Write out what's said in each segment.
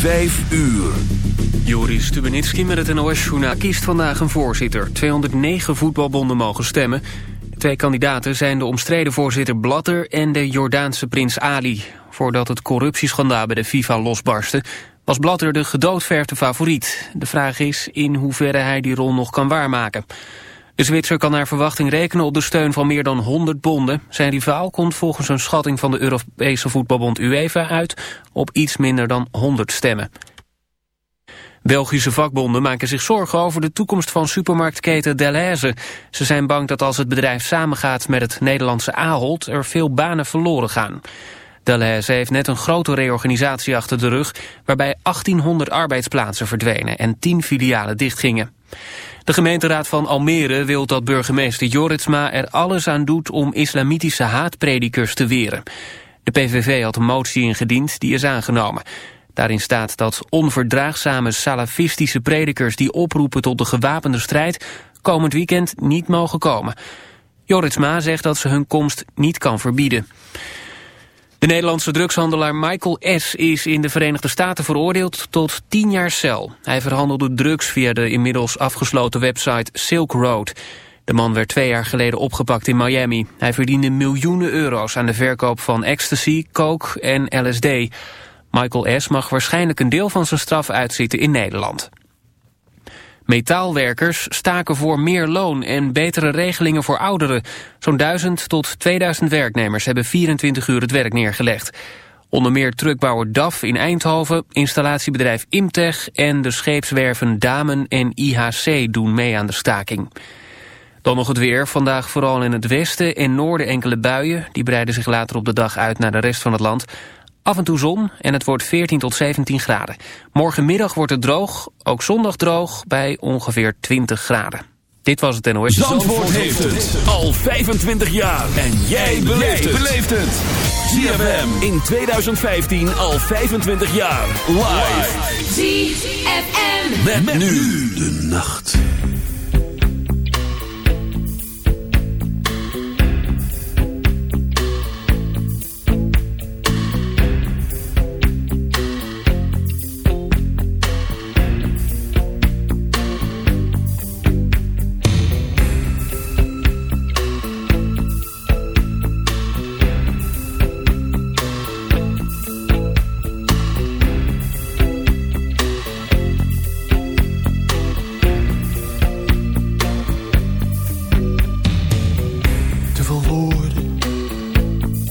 Vijf uur. Joris Stubenitski met het NOS-journaal kiest vandaag een voorzitter. 209 voetbalbonden mogen stemmen. Twee kandidaten zijn de omstreden voorzitter Blatter en de Jordaanse prins Ali. Voordat het corruptieschandaal bij de FIFA losbarstte... was Blatter de gedoodverfde favoriet. De vraag is in hoeverre hij die rol nog kan waarmaken. De Zwitser kan naar verwachting rekenen op de steun van meer dan 100 bonden. Zijn rivaal komt volgens een schatting van de Europese voetbalbond UEFA uit op iets minder dan 100 stemmen. Belgische vakbonden maken zich zorgen over de toekomst van supermarktketen Delhaize. Ze zijn bang dat als het bedrijf samengaat met het Nederlandse Ahold er veel banen verloren gaan. Delhaize heeft net een grote reorganisatie achter de rug... waarbij 1800 arbeidsplaatsen verdwenen en 10 filialen dichtgingen. De gemeenteraad van Almere wil dat burgemeester Joritsma er alles aan doet om islamitische haatpredikers te weren. De PVV had een motie ingediend, die is aangenomen. Daarin staat dat onverdraagzame salafistische predikers die oproepen tot de gewapende strijd komend weekend niet mogen komen. Joritsma zegt dat ze hun komst niet kan verbieden. De Nederlandse drugshandelaar Michael S. is in de Verenigde Staten veroordeeld tot 10 jaar cel. Hij verhandelde drugs via de inmiddels afgesloten website Silk Road. De man werd twee jaar geleden opgepakt in Miami. Hij verdiende miljoenen euro's aan de verkoop van ecstasy, coke en LSD. Michael S. mag waarschijnlijk een deel van zijn straf uitzitten in Nederland. Metaalwerkers staken voor meer loon en betere regelingen voor ouderen. Zo'n 1000 tot 2000 werknemers hebben 24 uur het werk neergelegd. Onder meer truckbouwer DAF in Eindhoven, installatiebedrijf Imtech... en de scheepswerven Damen en IHC doen mee aan de staking. Dan nog het weer. Vandaag vooral in het westen en noorden enkele buien. Die breiden zich later op de dag uit naar de rest van het land. Af en toe zon en het wordt 14 tot 17 graden. Morgenmiddag wordt het droog, ook zondag droog, bij ongeveer 20 graden. Dit was het NOS. Zandvoort, heeft het al 25 jaar. En jij beleeft het. ZFM in 2015 al 25 jaar. Live. ZFM. Met, met nu de nacht.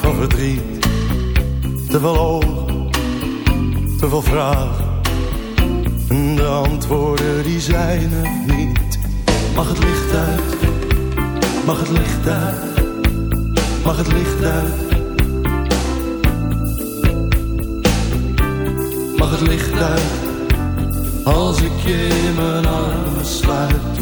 Van verdriet. Te veel ogen, te veel vragen, en de antwoorden die zijn er niet. Mag het licht uit, mag het licht uit, mag het licht uit. Mag het licht uit als ik je in mijn armen sluit.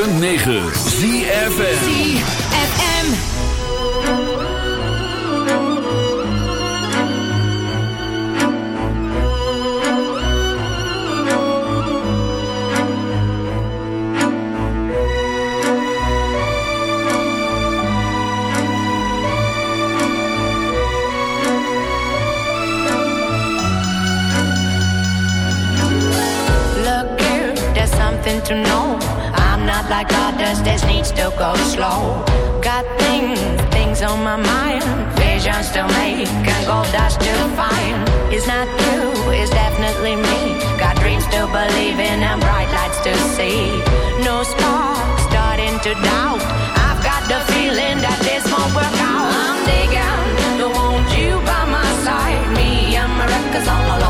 106.9 ZFN only me. Got dreams to believe in and bright lights to see. No spark starting to doubt. I've got the feeling that this won't work out. I'm digging, don't want you by my side. Me and my records all alone.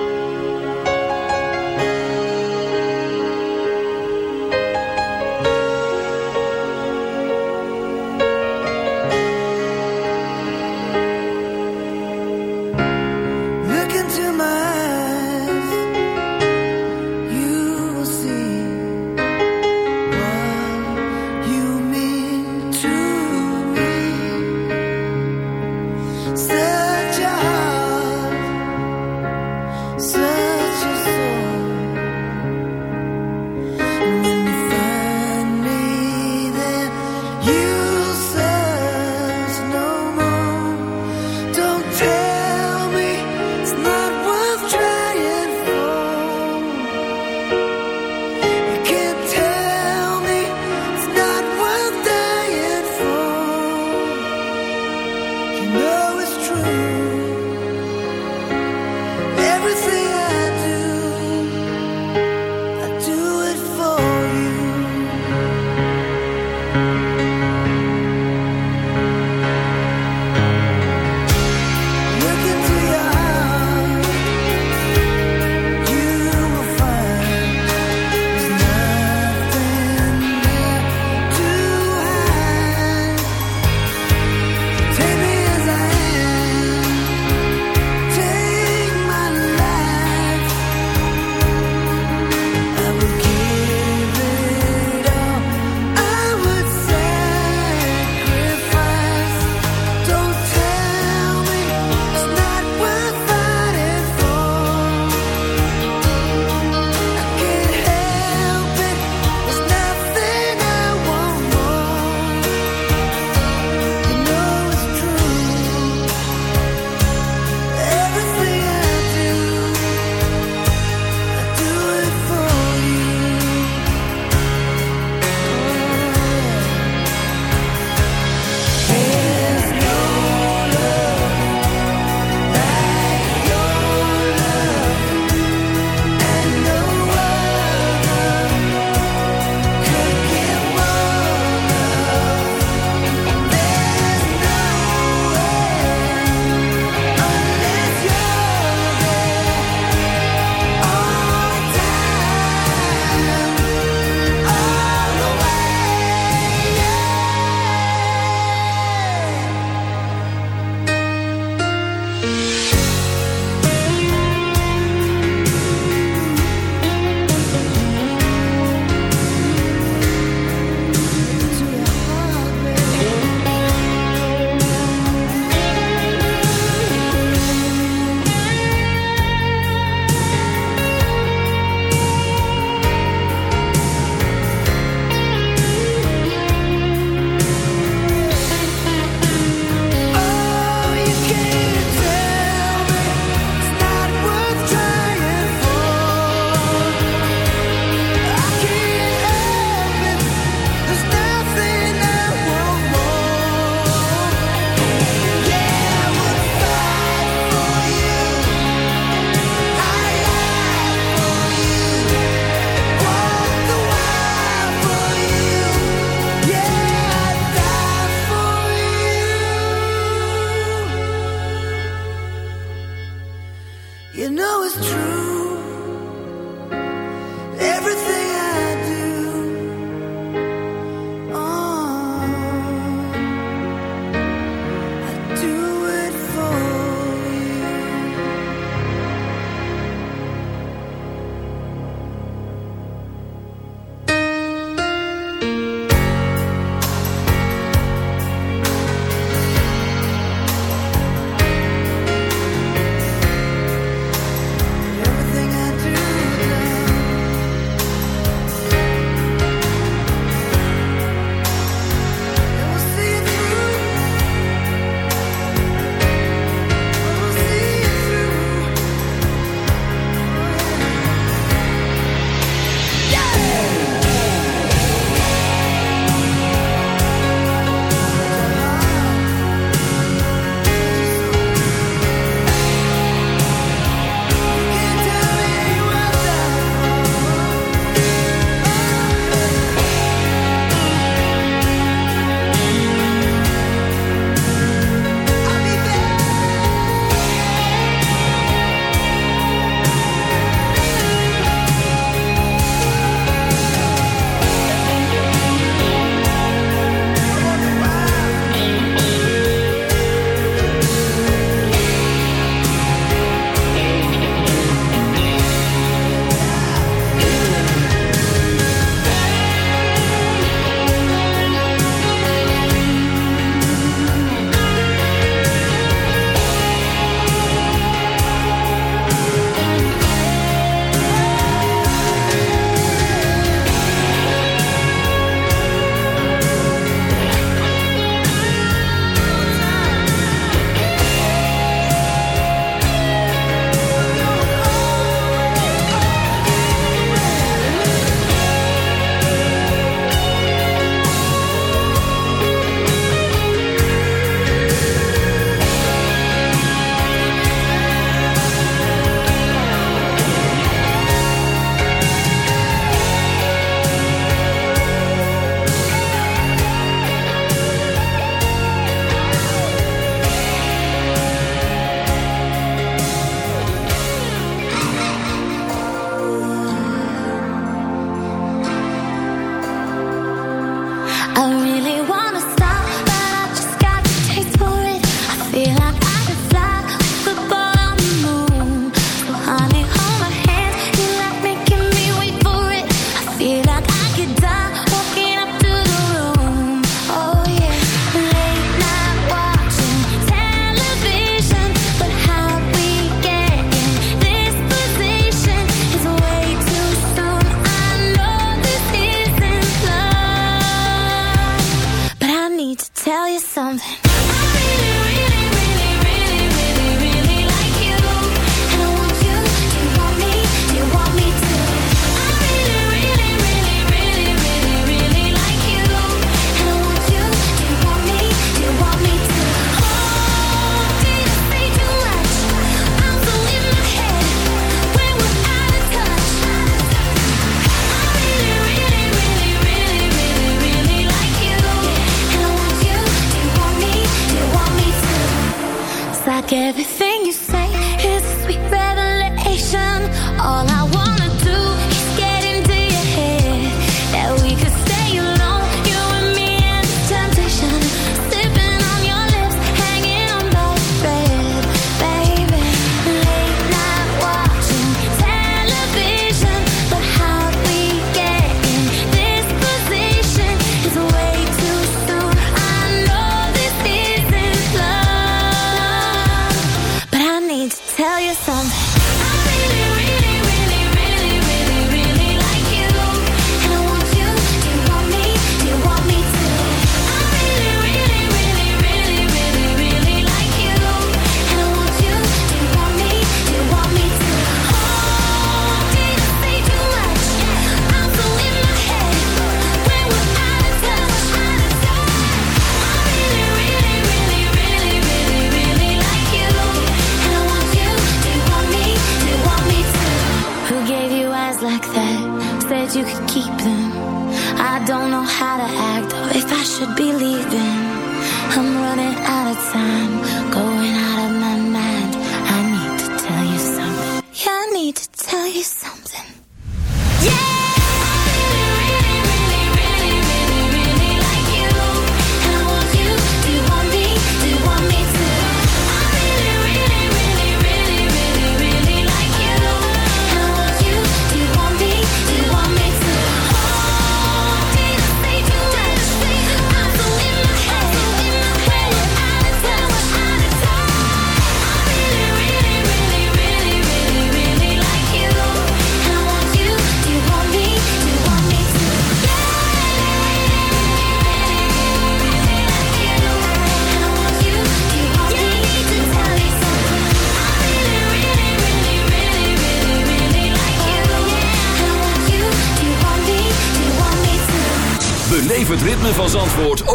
time.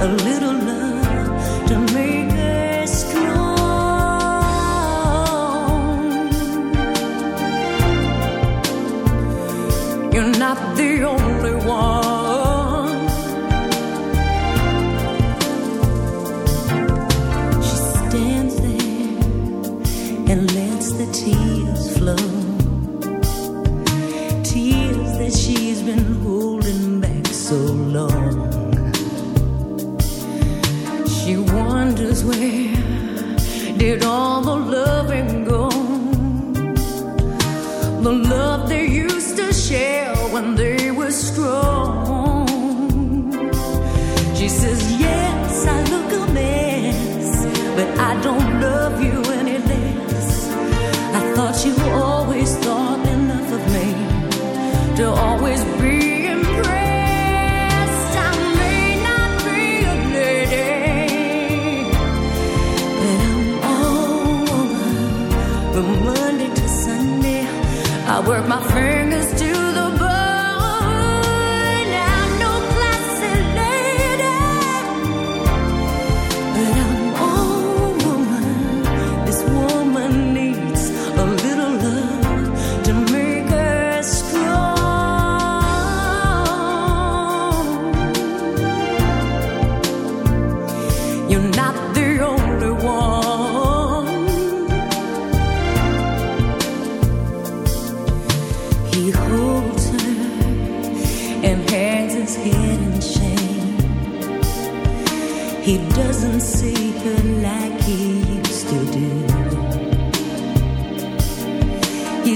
a little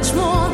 much more.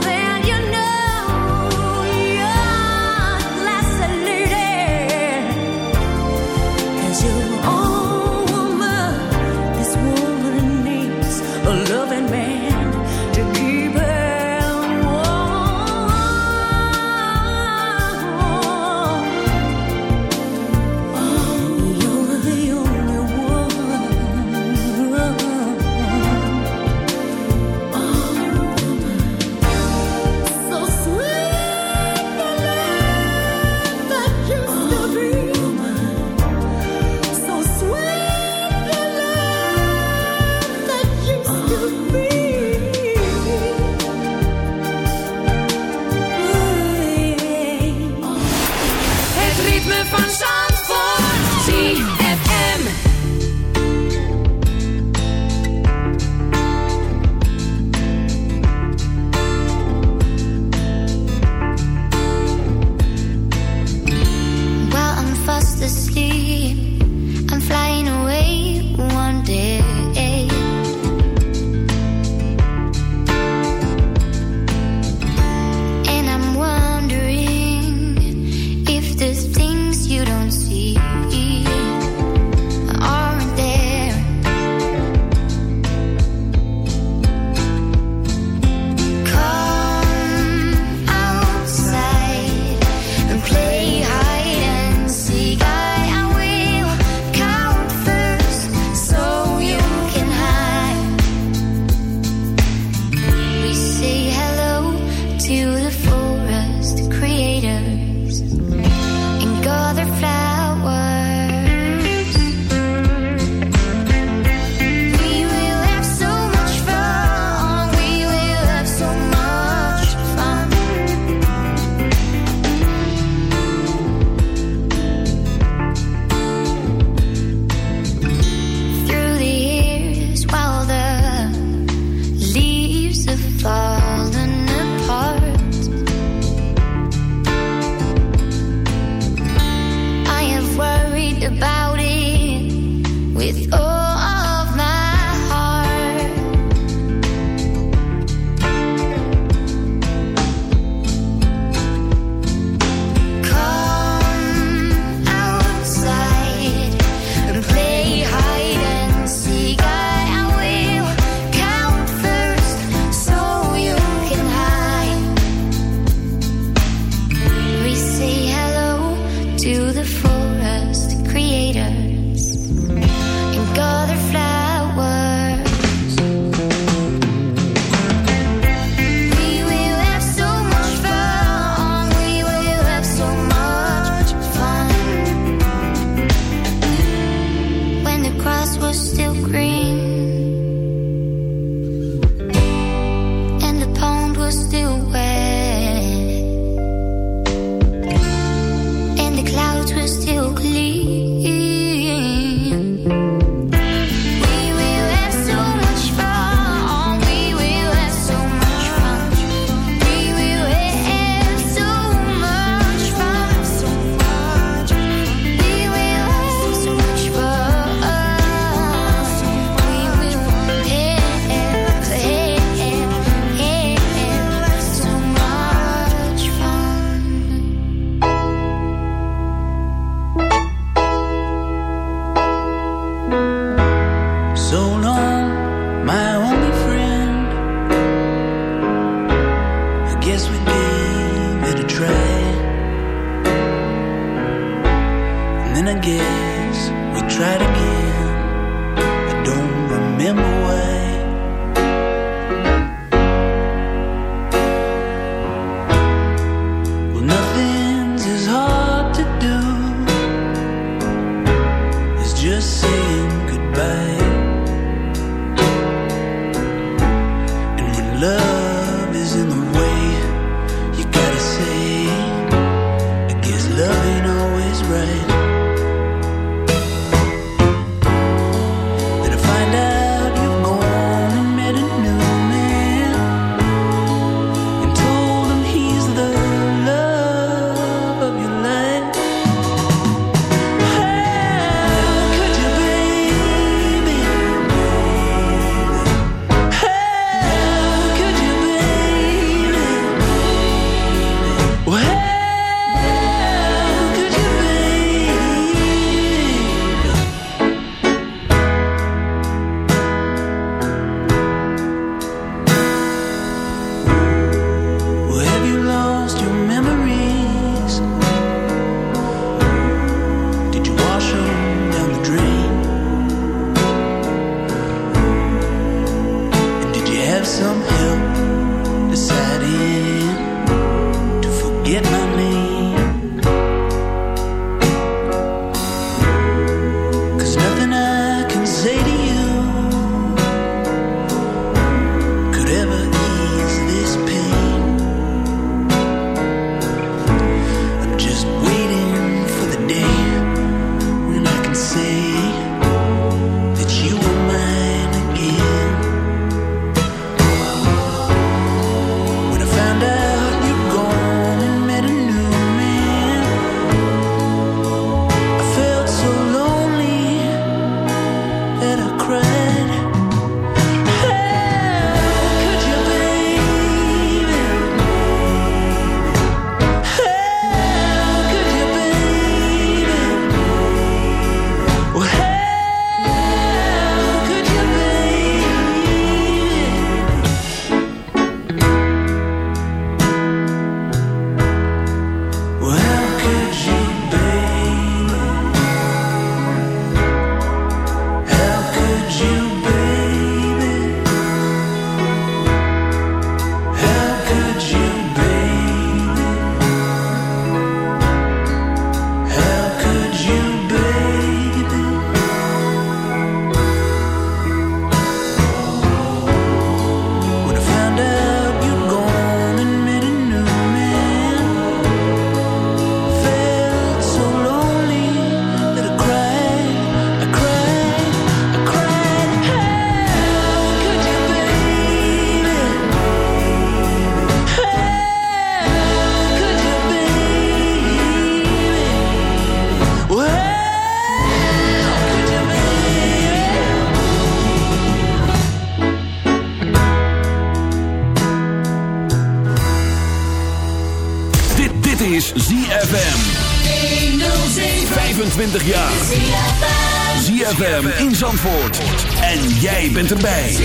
En jij bent erbij.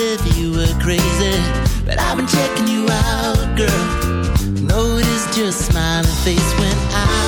if you were crazy, but I've been checking you out, girl. Notice your smiling face when I